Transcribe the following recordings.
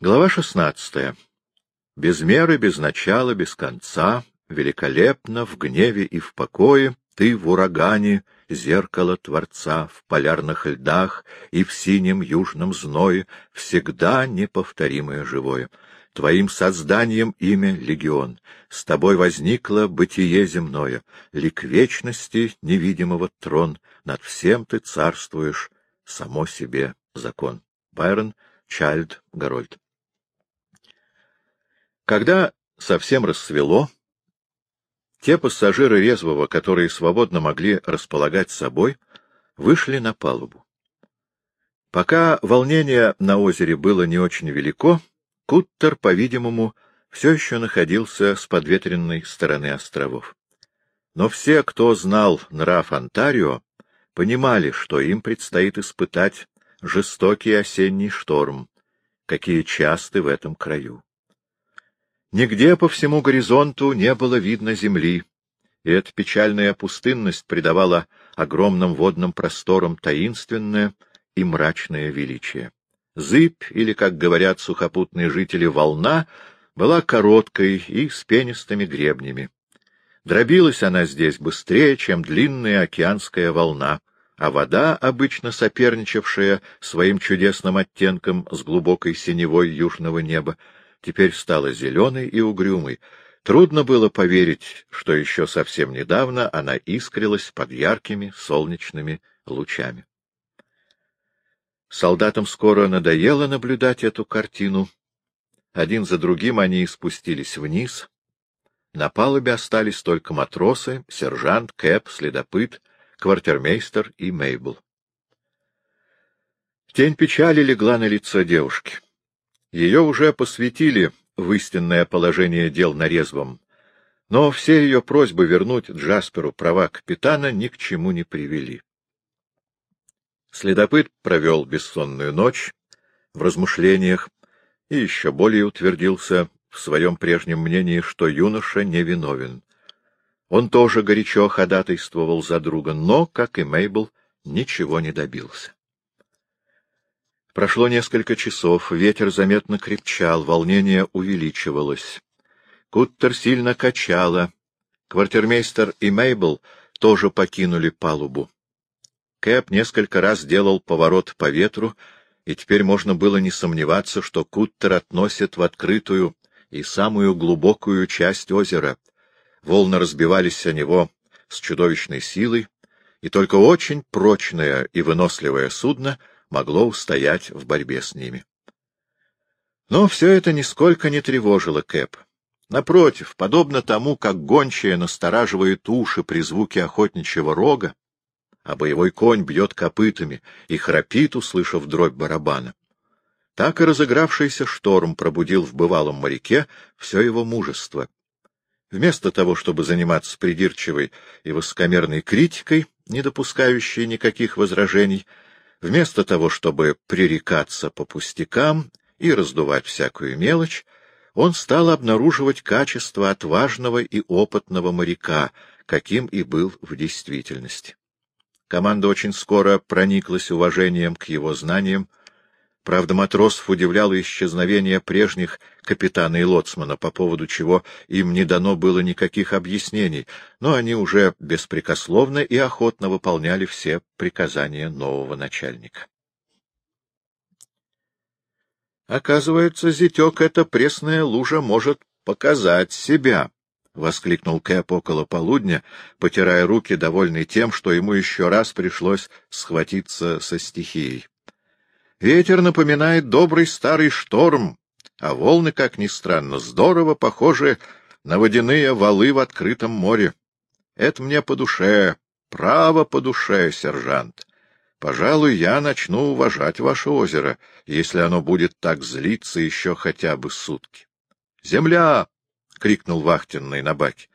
Глава шестнадцатая. Без меры, без начала, без конца, великолепно, в гневе и в покое, ты в урагане, зеркало Творца, в полярных льдах и в синем южном зное, всегда неповторимое живое. Твоим созданием имя Легион, с тобой возникло бытие земное, лик вечности невидимого трон, над всем ты царствуешь, само себе закон. Байрон, Чайльд, Гарольд. Когда совсем рассвело, те пассажиры резвого, которые свободно могли располагать собой, вышли на палубу. Пока волнение на озере было не очень велико, Куттер, по-видимому, все еще находился с подветренной стороны островов. Но все, кто знал нрав Онтарио, понимали, что им предстоит испытать жестокий осенний шторм, какие часты в этом краю. Нигде по всему горизонту не было видно земли, и эта печальная пустынность придавала огромным водным просторам таинственное и мрачное величие. Зыбь, или, как говорят сухопутные жители, волна, была короткой и с пенистыми гребнями. Дробилась она здесь быстрее, чем длинная океанская волна, а вода, обычно соперничавшая своим чудесным оттенком с глубокой синевой южного неба, теперь стала зеленой и угрюмой. Трудно было поверить, что еще совсем недавно она искрилась под яркими солнечными лучами. Солдатам скоро надоело наблюдать эту картину. Один за другим они спустились вниз. На палубе остались только матросы, сержант, Кэп, следопыт, квартирмейстер и Мейбл. Тень печали легла на лицо девушки. Ее уже посвятили в истинное положение дел на резвом, но все ее просьбы вернуть Джасперу права капитана ни к чему не привели. Следопыт провел бессонную ночь в размышлениях и еще более утвердился в своем прежнем мнении, что юноша невиновен. Он тоже горячо ходатайствовал за друга, но, как и Мейбл, ничего не добился. Прошло несколько часов, ветер заметно крепчал, волнение увеличивалось. Куттер сильно качало. Квартирмейстер и Мейбл тоже покинули палубу. Кэп несколько раз делал поворот по ветру, и теперь можно было не сомневаться, что Куттер относит в открытую и самую глубокую часть озера. Волны разбивались о него с чудовищной силой, и только очень прочное и выносливое судно — могло устоять в борьбе с ними. Но все это нисколько не тревожило Кэп. Напротив, подобно тому, как гончая настораживает уши при звуке охотничьего рога, а боевой конь бьет копытами и храпит, услышав дробь барабана, так и разыгравшийся шторм пробудил в бывалом моряке все его мужество. Вместо того, чтобы заниматься придирчивой и высокомерной критикой, не допускающей никаких возражений, Вместо того, чтобы пререкаться по пустякам и раздувать всякую мелочь, он стал обнаруживать качество отважного и опытного моряка, каким и был в действительности. Команда очень скоро прониклась уважением к его знаниям, Правда, матросов удивляло исчезновение прежних капитана и лоцмана, по поводу чего им не дано было никаких объяснений, но они уже беспрекословно и охотно выполняли все приказания нового начальника. Оказывается, зятек эта пресная лужа может показать себя, — воскликнул Кэп около полудня, потирая руки, довольный тем, что ему еще раз пришлось схватиться со стихией. Ветер напоминает добрый старый шторм, а волны, как ни странно, здорово похожи на водяные валы в открытом море. Это мне по душе, право по душе, сержант. Пожалуй, я начну уважать ваше озеро, если оно будет так злиться еще хотя бы сутки. «Земля!» — крикнул вахтенный на баке.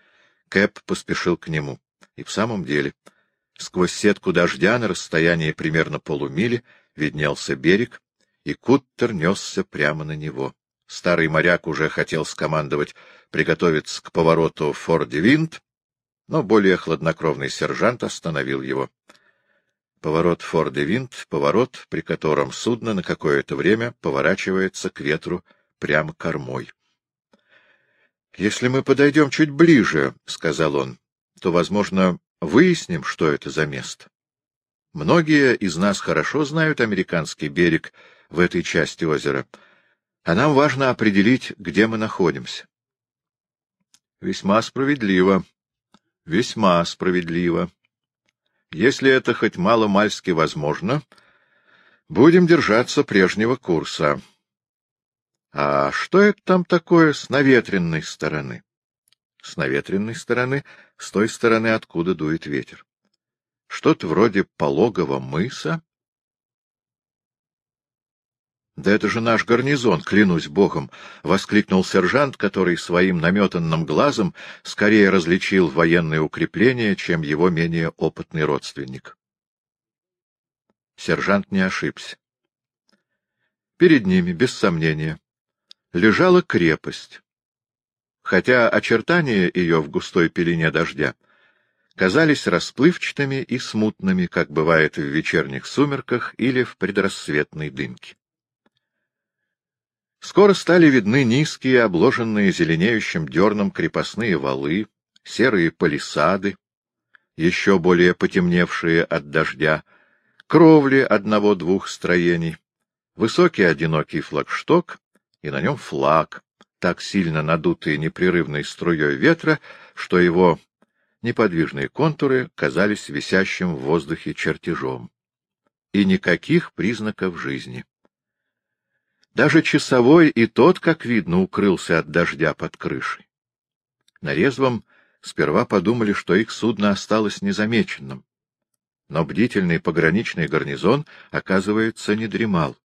Кэп поспешил к нему. И в самом деле, сквозь сетку дождя на расстоянии примерно полумили виднелся берег, и Куттер несся прямо на него. Старый моряк уже хотел скомандовать приготовиться к повороту в Форде-Винт, но более хладнокровный сержант остановил его. Поворот Форд-Винт — поворот, при котором судно на какое-то время поворачивается к ветру прямо кормой. — Если мы подойдем чуть ближе, — сказал он, — то, возможно, выясним, что это за место. Многие из нас хорошо знают американский берег в этой части озера, а нам важно определить, где мы находимся. — Весьма справедливо, весьма справедливо. Если это хоть мало-мальски возможно, будем держаться прежнего курса. А что это там такое с наветренной стороны? С наветренной стороны, с той стороны, откуда дует ветер. Что-то вроде пологого мыса? — Да это же наш гарнизон, клянусь богом! — воскликнул сержант, который своим наметанным глазом скорее различил военные укрепления, чем его менее опытный родственник. Сержант не ошибся. Перед ними, без сомнения, лежала крепость, хотя очертания ее в густой пелене дождя казались расплывчатыми и смутными, как бывает в вечерних сумерках или в предрассветной дымке. Скоро стали видны низкие, обложенные зеленеющим дерном крепостные валы, серые палисады, еще более потемневшие от дождя, кровли одного-двух строений, высокий одинокий флагшток и на нем флаг, так сильно надутый непрерывной струей ветра, что его неподвижные контуры казались висящим в воздухе чертежом. И никаких признаков жизни. Даже часовой и тот, как видно, укрылся от дождя под крышей. На резвом сперва подумали, что их судно осталось незамеченным. Но бдительный пограничный гарнизон, оказывается, не дремал.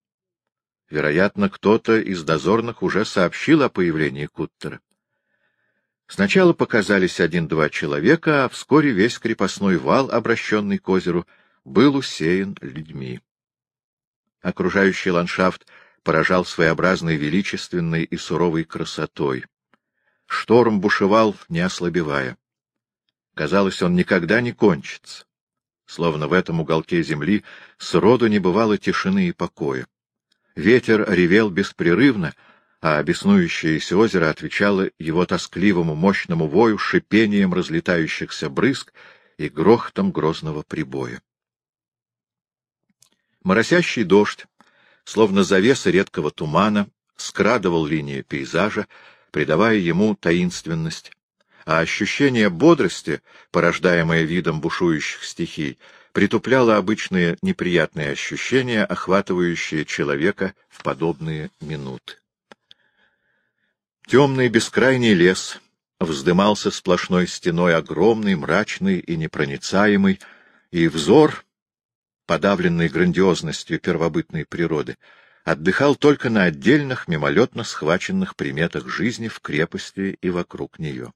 Вероятно, кто-то из дозорных уже сообщил о появлении Куттера. Сначала показались один-два человека, а вскоре весь крепостной вал, обращенный к озеру, был усеян людьми. Окружающий ландшафт поражал своеобразной величественной и суровой красотой. Шторм бушевал, не ослабевая. Казалось, он никогда не кончится. Словно в этом уголке земли сроду не бывало тишины и покоя. Ветер ревел беспрерывно, а беснующееся озеро отвечало его тоскливому мощному вою шипением разлетающихся брызг и грохотом грозного прибоя. Моросящий дождь словно завеса редкого тумана, скрадывал линии пейзажа, придавая ему таинственность, а ощущение бодрости, порождаемое видом бушующих стихий, притупляло обычные неприятные ощущения, охватывающие человека в подобные минуты. Темный бескрайний лес вздымался сплошной стеной огромный, мрачный и непроницаемый, и взор подавленный грандиозностью первобытной природы, отдыхал только на отдельных мимолетно схваченных приметах жизни в крепости и вокруг нее.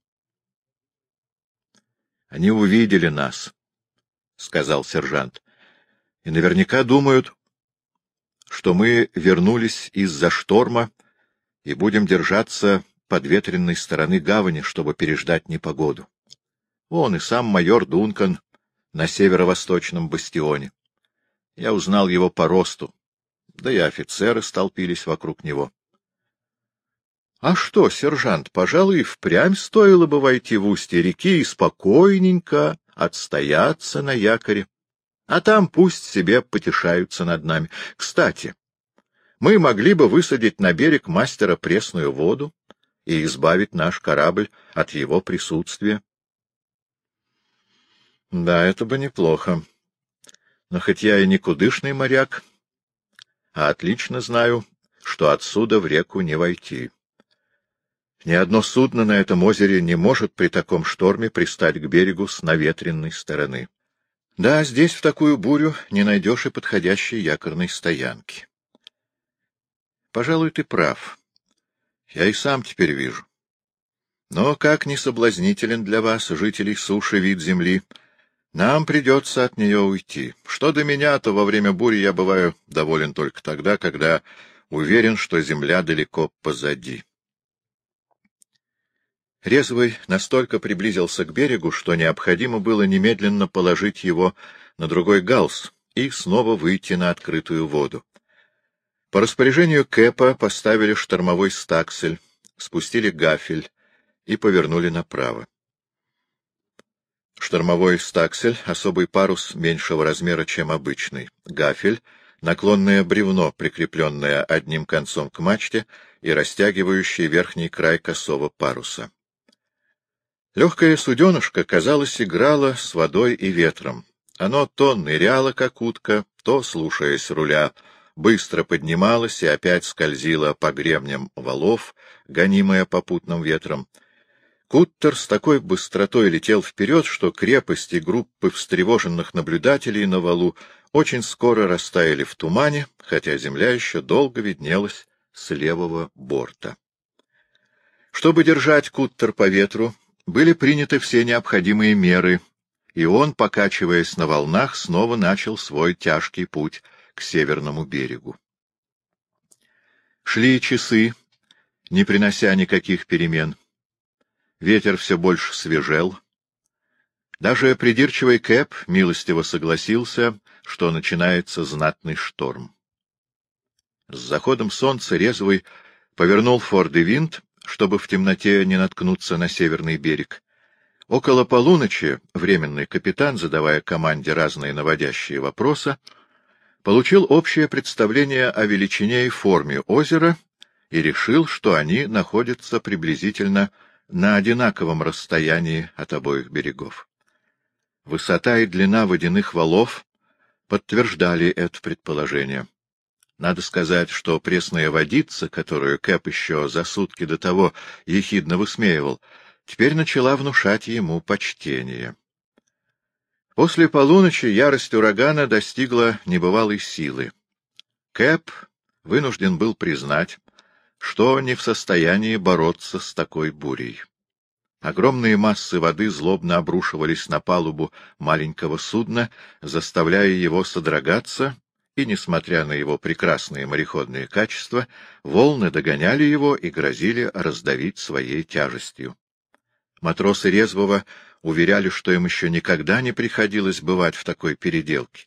«Они увидели нас», — сказал сержант, — «и наверняка думают, что мы вернулись из-за шторма и будем держаться подветренной стороны гавани, чтобы переждать непогоду. Вон и сам майор Дункан на северо-восточном бастионе. Я узнал его по росту, да и офицеры столпились вокруг него. — А что, сержант, пожалуй, впрямь стоило бы войти в устье реки и спокойненько отстояться на якоре. А там пусть себе потешаются над нами. Кстати, мы могли бы высадить на берег мастера пресную воду и избавить наш корабль от его присутствия. — Да, это бы неплохо. Но хоть я и никудышный моряк, а отлично знаю, что отсюда в реку не войти. Ни одно судно на этом озере не может при таком шторме пристать к берегу с наветренной стороны. Да, здесь в такую бурю не найдешь и подходящей якорной стоянки. Пожалуй, ты прав. Я и сам теперь вижу. Но как не соблазнителен для вас, жителей суши, вид земли, нам придется от нее уйти. Что до меня, то во время бури я бываю доволен только тогда, когда уверен, что земля далеко позади. Резвый настолько приблизился к берегу, что необходимо было немедленно положить его на другой галс, и снова выйти на открытую воду. По распоряжению Кэпа поставили штормовой стаксель, спустили гафель и повернули направо. Штормовой стаксель — особый парус меньшего размера, чем обычный. Гафель — наклонное бревно, прикрепленное одним концом к мачте и растягивающее верхний край косого паруса. Легкое суденышко, казалось, играло с водой и ветром. Оно то ныряло, как утка, то, слушаясь руля, быстро поднималось и опять скользило по гребням валов, гонимое попутным ветром. Куттер с такой быстротой летел вперед, что крепости группы встревоженных наблюдателей на валу очень скоро растаяли в тумане, хотя земля еще долго виднелась с левого борта. Чтобы держать Куттер по ветру, были приняты все необходимые меры, и он, покачиваясь на волнах, снова начал свой тяжкий путь к северному берегу. Шли часы, не принося никаких перемен. Ветер все больше свежел. Даже придирчивый Кэп милостиво согласился, что начинается знатный шторм. С заходом солнца резвый повернул Форд и Винт, чтобы в темноте не наткнуться на северный берег. Около полуночи временный капитан, задавая команде разные наводящие вопросы, получил общее представление о величине и форме озера и решил, что они находятся приблизительно на одинаковом расстоянии от обоих берегов. Высота и длина водяных валов подтверждали это предположение. Надо сказать, что пресная водица, которую Кэп еще за сутки до того ехидно высмеивал, теперь начала внушать ему почтение. После полуночи ярость урагана достигла небывалой силы. Кэп вынужден был признать, что не в состоянии бороться с такой бурей. Огромные массы воды злобно обрушивались на палубу маленького судна, заставляя его содрогаться, и, несмотря на его прекрасные мореходные качества, волны догоняли его и грозили раздавить своей тяжестью. Матросы резвого уверяли, что им еще никогда не приходилось бывать в такой переделке.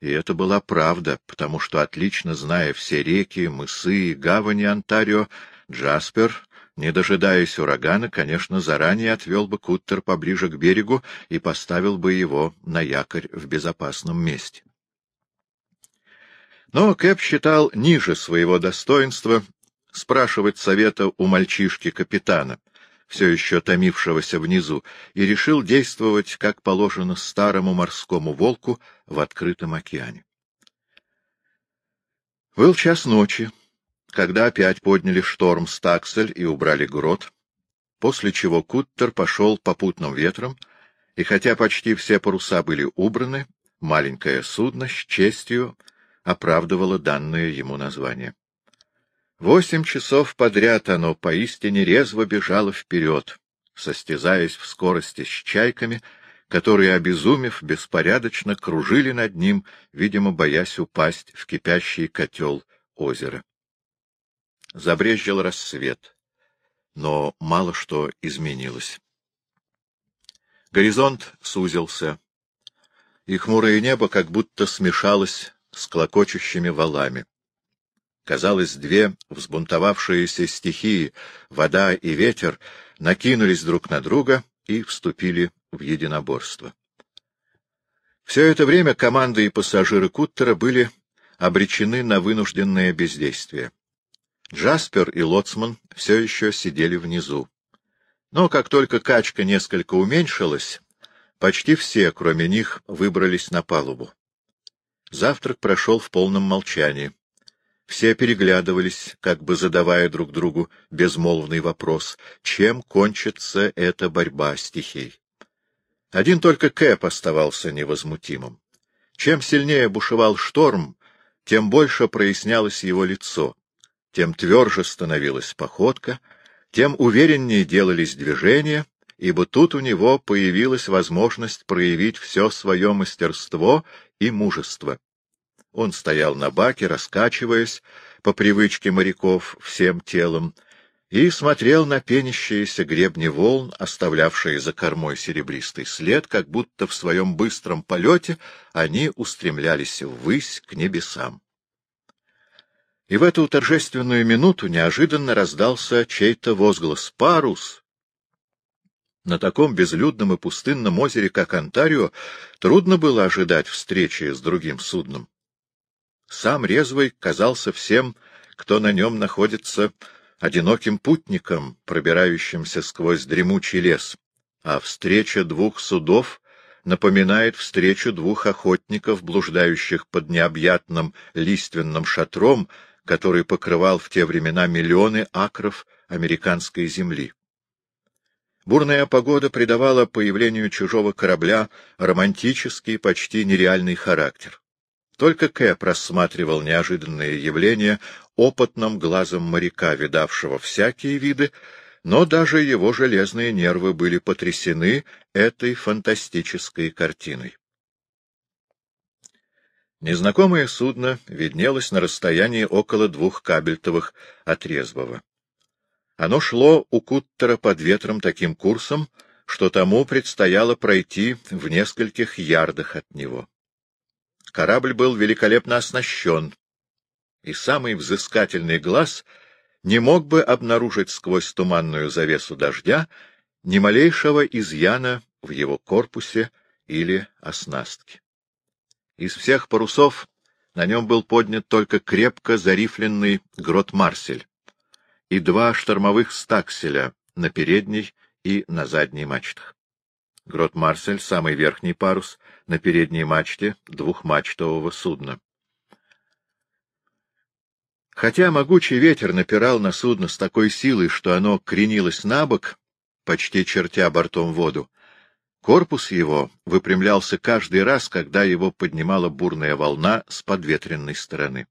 И это была правда, потому что, отлично зная все реки, мысы и гавани Онтарио, Джаспер, не дожидаясь урагана, конечно, заранее отвел бы куттер поближе к берегу и поставил бы его на якорь в безопасном месте. Но Кэп считал ниже своего достоинства спрашивать совета у мальчишки-капитана, все еще томившегося внизу, и решил действовать, как положено старому морскому волку в открытом океане. Был час ночи, когда опять подняли шторм Стаксель и убрали грот, после чего Куттер пошел попутным ветром, и хотя почти все паруса были убраны, маленькое судно с честью оправдывало данное ему название. Восемь часов подряд оно поистине резво бежало вперед, состязаясь в скорости с чайками, которые, обезумев, беспорядочно кружили над ним, видимо, боясь упасть в кипящий котел озера. Забрезжил рассвет, но мало что изменилось. Горизонт сузился, и хмурое небо как будто смешалось с клокочущими валами. Казалось, две взбунтовавшиеся стихии, вода и ветер, накинулись друг на друга и вступили в единоборство. Все это время команда и пассажиры Куттера были обречены на вынужденное бездействие. Джаспер и Лоцман все еще сидели внизу. Но как только качка несколько уменьшилась, почти все, кроме них, выбрались на палубу. Завтрак прошел в полном молчании. Все переглядывались, как бы задавая друг другу безмолвный вопрос, чем кончится эта борьба стихий. Один только Кэп оставался невозмутимым. Чем сильнее бушевал шторм, тем больше прояснялось его лицо, тем тверже становилась походка, тем увереннее делались движения, ибо тут у него появилась возможность проявить все свое мастерство и мужество. Он стоял на баке, раскачиваясь, по привычке моряков, всем телом, и смотрел на пенящиеся гребни волн, оставлявшие за кормой серебристый след, как будто в своем быстром полете они устремлялись ввысь к небесам. И в эту торжественную минуту неожиданно раздался чей-то возглас «Парус!». На таком безлюдном и пустынном озере, как Онтарио, трудно было ожидать встречи с другим судном. Сам резвый казался всем, кто на нем находится, одиноким путником, пробирающимся сквозь дремучий лес, а встреча двух судов напоминает встречу двух охотников, блуждающих под необъятным лиственным шатром, который покрывал в те времена миллионы акров американской земли. Бурная погода придавала появлению чужого корабля романтический, почти нереальный характер. Только Кэп рассматривал неожиданные явления опытным глазом моряка, видавшего всякие виды, но даже его железные нервы были потрясены этой фантастической картиной. Незнакомое судно виднелось на расстоянии около двух кабельтовых от резвого. Оно шло у Куттера под ветром таким курсом, что тому предстояло пройти в нескольких ярдах от него. Корабль был великолепно оснащен, и самый взыскательный глаз не мог бы обнаружить сквозь туманную завесу дождя ни малейшего изъяна в его корпусе или оснастке. Из всех парусов на нем был поднят только крепко зарифленный грот-марсель и два штормовых стакселя на передней и на задней мачтах. Грот-марсель — самый верхний парус на передней мачте двухмачтового судна. Хотя могучий ветер напирал на судно с такой силой, что оно кренилось на бок, почти чертя бортом воду, корпус его выпрямлялся каждый раз, когда его поднимала бурная волна с подветренной стороны.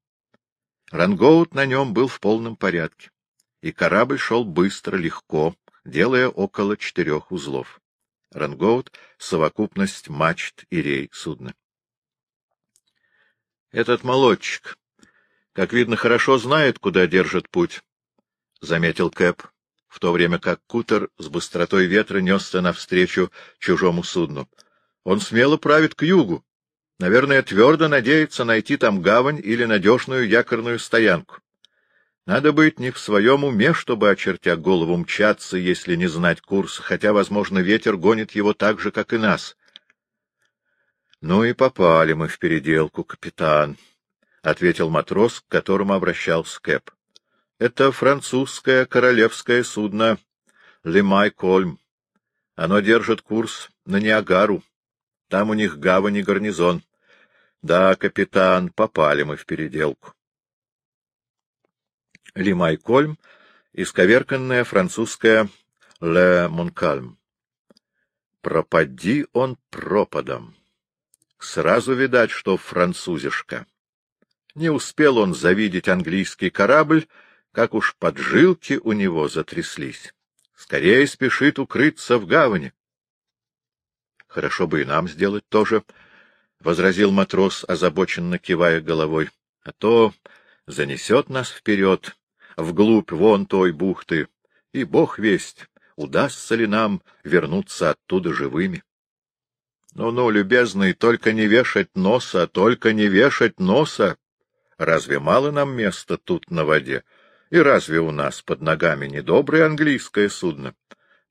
Рангоут на нем был в полном порядке, и корабль шел быстро, легко, делая около четырех узлов. Рангоут — совокупность мачт и рей судна. Этот молодчик как видно, хорошо знает, куда держит путь, — заметил Кэп, в то время как кутер с быстротой ветра несся навстречу чужому судну. Он смело правит к югу. Наверное, твердо надеется найти там гавань или надежную якорную стоянку. Надо быть не в своем уме, чтобы, очертя голову, мчаться, если не знать курс, хотя, возможно, ветер гонит его так же, как и нас. Ну и попали мы в переделку, капитан, — ответил матрос, к которому обращался Кэп. — Это французское королевское судно Лемай-Кольм. Оно держит курс на Ниагару. Там у них гавань и гарнизон. Да, капитан, попали мы в переделку. Лимай-Кольм — исковерканная французская «Ле Монкальм». Пропади он пропадом. Сразу видать, что французишка. Не успел он завидеть английский корабль, как уж поджилки у него затряслись. Скорее спешит укрыться в гавани. — Хорошо бы и нам сделать то же, — возразил матрос, озабоченно кивая головой. — А то занесет нас вперед, вглубь вон той бухты, и бог весть, удастся ли нам вернуться оттуда живыми. Ну — Ну-ну, любезный, только не вешать носа, только не вешать носа! Разве мало нам места тут на воде? И разве у нас под ногами недоброе английское судно?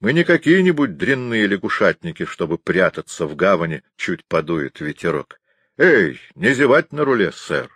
Мы не какие-нибудь дрянные лягушатники, чтобы прятаться в гавани, чуть подует ветерок. Эй, не зевать на руле, сэр!